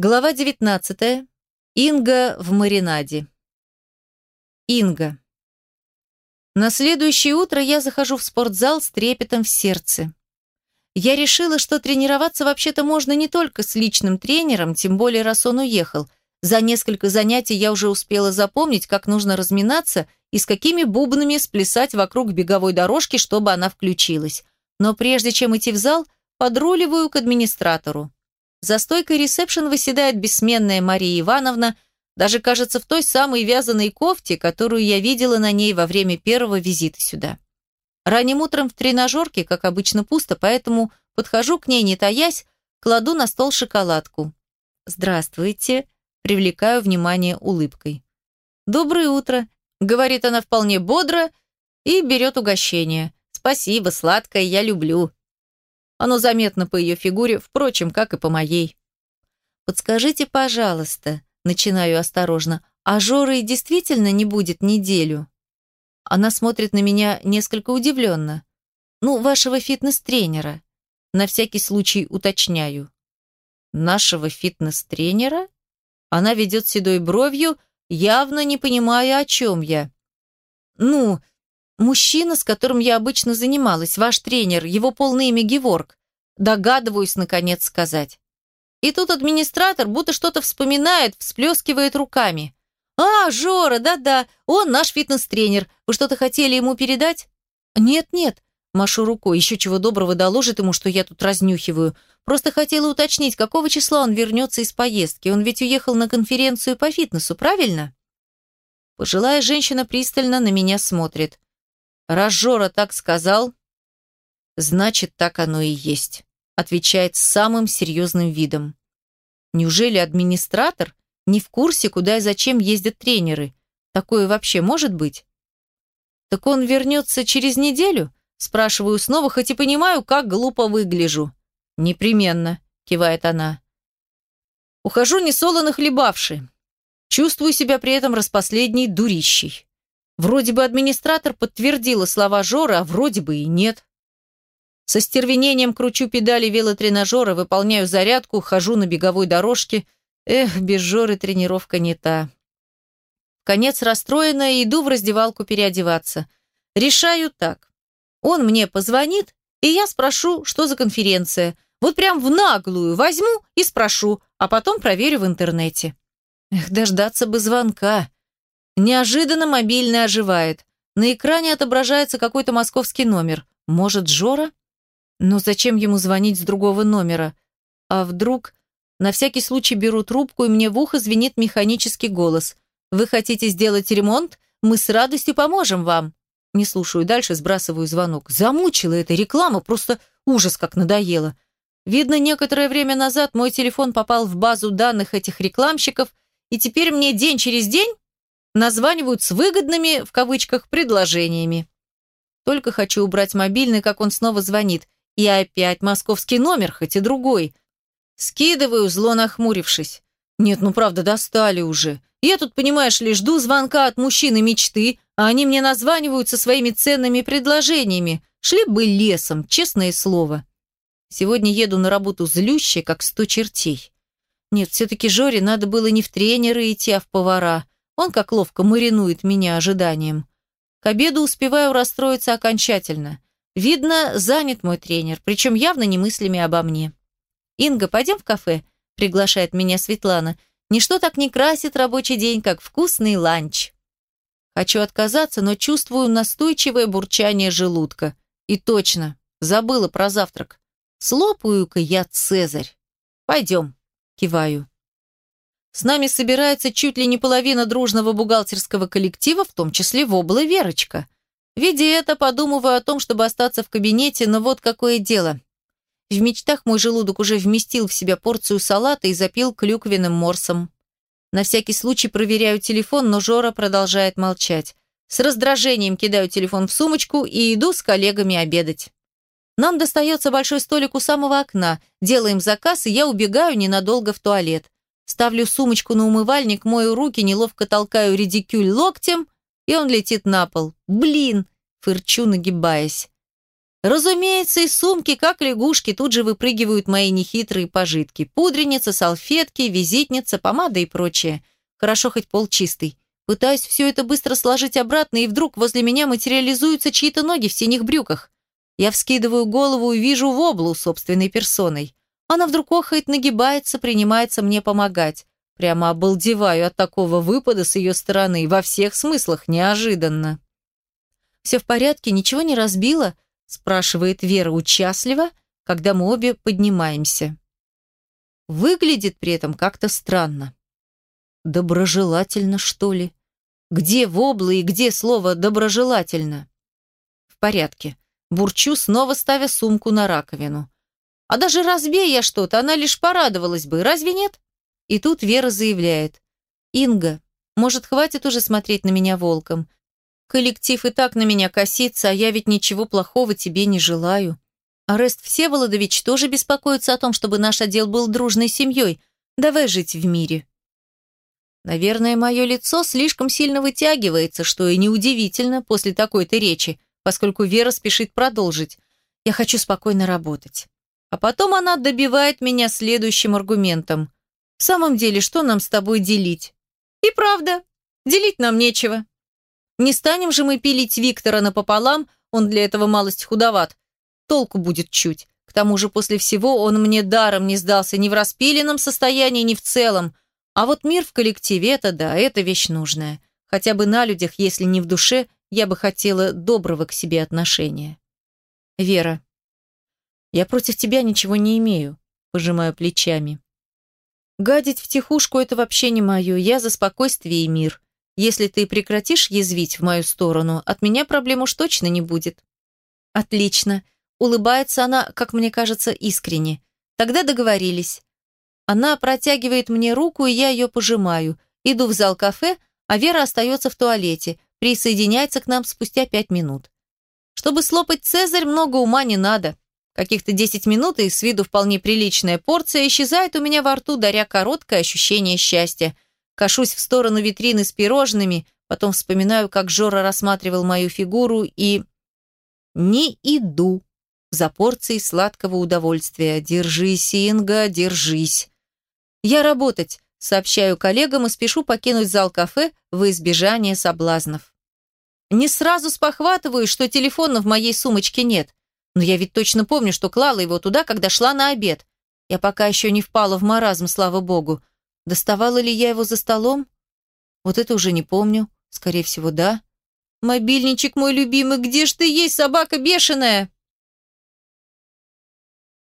Глава 19. Инга в маринаде. Инга. На следующее утро я захожу в спортзал с трепетом в сердце. Я решила, что тренироваться вообще-то можно не только с личным тренером, тем более раз он уехал. За несколько занятий я уже успела запомнить, как нужно разминаться и с какими бубнами сплясать вокруг беговой дорожки, чтобы она включилась. Но прежде чем идти в зал, подруливаю к администратору. За стойкой ресепшн выседает бессменная Мария Ивановна, даже, кажется, в той самой вязаной кофте, которую я видела на ней во время первого визита сюда. Ранним утром в тренажерке, как обычно, пусто, поэтому подхожу к ней, не таясь, кладу на стол шоколадку. «Здравствуйте», привлекаю внимание улыбкой. «Доброе утро», — говорит она вполне бодро и берет угощение. «Спасибо, сладкое я люблю», оно заметно по ее фигуре, впрочем, как и по моей. «Подскажите, пожалуйста», — начинаю осторожно, «а Жоры действительно не будет неделю?» Она смотрит на меня несколько удивленно. «Ну, вашего фитнес-тренера». На всякий случай уточняю. «Нашего фитнес-тренера?» Она ведет седой бровью, явно не понимая, о чем я. «Ну, Мужчина, с которым я обычно занималась, ваш тренер, его полное имя Геворг. Догадываюсь, наконец, сказать. И тут администратор будто что-то вспоминает, всплескивает руками. «А, Жора, да-да, он наш фитнес-тренер. Вы что-то хотели ему передать?» «Нет-нет», машу рукой, еще чего доброго доложит ему, что я тут разнюхиваю. Просто хотела уточнить, какого числа он вернется из поездки. Он ведь уехал на конференцию по фитнесу, правильно? Пожилая женщина пристально на меня смотрит. Раз Жора так сказал, значит, так оно и есть, отвечает с самым серьезным видом. Неужели администратор не в курсе, куда и зачем ездят тренеры? Такое вообще может быть? Так он вернется через неделю? Спрашиваю снова, хоть и понимаю, как глупо выгляжу. Непременно, кивает она. Ухожу несолоно хлебавши. Чувствую себя при этом распоследней дурищей. Вроде бы администратор подтвердила слова Жоры, а вроде бы и нет. Со стервенением кручу педали велотренажера, выполняю зарядку, хожу на беговой дорожке. Эх, без Жоры тренировка не та. Конец расстроенная, иду в раздевалку переодеваться. Решаю так. Он мне позвонит, и я спрошу, что за конференция. Вот прям в наглую возьму и спрошу, а потом проверю в интернете. Эх, дождаться бы звонка. Неожиданно мобильный оживает. На экране отображается какой-то московский номер. Может, Жора? Но зачем ему звонить с другого номера? А вдруг... На всякий случай беру трубку, и мне в ухо звенит механический голос. «Вы хотите сделать ремонт? Мы с радостью поможем вам». Не слушаю дальше, сбрасываю звонок. Замучила эта реклама, просто ужас как надоело. Видно, некоторое время назад мой телефон попал в базу данных этих рекламщиков, и теперь мне день через день названивают с выгодными, в кавычках, предложениями. Только хочу убрать мобильный, как он снова звонит. И опять московский номер, хоть и другой. Скидываю, зло нахмурившись. Нет, ну правда, достали уже. Я тут, понимаешь ли, жду звонка от мужчины мечты, а они мне названивают со своими ценными предложениями. Шли бы лесом, честное слово. Сегодня еду на работу злющая, как сто чертей. Нет, все-таки Жоре надо было не в тренеры идти, а в повара. Он как ловко маринует меня ожиданием. К обеду успеваю расстроиться окончательно. Видно, занят мой тренер, причем явно не мыслями обо мне. «Инга, пойдем в кафе?» – приглашает меня Светлана. «Ничто так не красит рабочий день, как вкусный ланч». Хочу отказаться, но чувствую настойчивое бурчание желудка. И точно, забыла про завтрак. Слопаю-ка я Цезарь. «Пойдем», – киваю. С нами собирается чуть ли не половина дружного бухгалтерского коллектива, в том числе вобла Верочка. Видя это, подумываю о том, чтобы остаться в кабинете, но вот какое дело. В мечтах мой желудок уже вместил в себя порцию салата и запил клюквенным морсом. На всякий случай проверяю телефон, но Жора продолжает молчать. С раздражением кидаю телефон в сумочку и иду с коллегами обедать. Нам достается большой столик у самого окна, делаем заказ, и я убегаю ненадолго в туалет. Ставлю сумочку на умывальник, мою руки, неловко толкаю редикюль локтем, и он летит на пол. Блин! Фырчу, нагибаясь. Разумеется, из сумки, как лягушки, тут же выпрыгивают мои нехитрые пожитки. Пудреница, салфетки, визитница, помада и прочее. Хорошо хоть пол чистый. Пытаюсь все это быстро сложить обратно, и вдруг возле меня материализуются чьи-то ноги в синих брюках. Я вскидываю голову и вижу воблу собственной персоной. Она вдруг охает, нагибается, принимается мне помогать. Прямо обалдеваю от такого выпада с ее стороны, во всех смыслах неожиданно. «Все в порядке, ничего не разбила?» спрашивает Вера участливо, когда мы обе поднимаемся. Выглядит при этом как-то странно. Доброжелательно, что ли? Где воблы и где слово «доброжелательно»? В порядке. Бурчу, снова ставя сумку на раковину. А даже разбей я что-то, она лишь порадовалась бы, разве нет? И тут Вера заявляет. «Инга, может, хватит уже смотреть на меня волком? Коллектив и так на меня косится, а я ведь ничего плохого тебе не желаю. Арест Всеволодович тоже беспокоится о том, чтобы наш отдел был дружной семьей. Давай жить в мире. Наверное, мое лицо слишком сильно вытягивается, что и неудивительно после такой-то речи, поскольку Вера спешит продолжить. Я хочу спокойно работать. А потом она добивает меня следующим аргументом. В самом деле, что нам с тобой делить? И правда, делить нам нечего. Не станем же мы пилить Виктора напополам, он для этого малость худоват. Толку будет чуть. К тому же после всего он мне даром не сдался ни в распиленном состоянии, ни в целом. А вот мир в коллективе – это да, это вещь нужная. Хотя бы на людях, если не в душе, я бы хотела доброго к себе отношения. Вера. Я против тебя ничего не имею, пожимаю плечами. Гадить втихушку – это вообще не мое, я за спокойствие и мир. Если ты прекратишь язвить в мою сторону, от меня проблем уж точно не будет». «Отлично». Улыбается она, как мне кажется, искренне. «Тогда договорились». Она протягивает мне руку, и я ее пожимаю. Иду в зал кафе, а Вера остается в туалете, присоединяется к нам спустя пять минут. Чтобы слопать Цезарь, много ума не надо. Каких-то десять минут, и с виду вполне приличная порция исчезает у меня во рту, даря короткое ощущение счастья – Кашусь в сторону витрины с пирожными, потом вспоминаю, как Жора рассматривал мою фигуру и... Не иду за порцией сладкого удовольствия. Держись, Инга, держись. Я работать, сообщаю коллегам и спешу покинуть зал кафе во избежание соблазнов. Не сразу спохватываю, что телефона в моей сумочке нет. Но я ведь точно помню, что клала его туда, когда шла на обед. Я пока еще не впала в маразм, слава богу. Доставала ли я его за столом? Вот это уже не помню. Скорее всего, да. Мобильничек мой любимый, где ж ты есть, собака бешеная?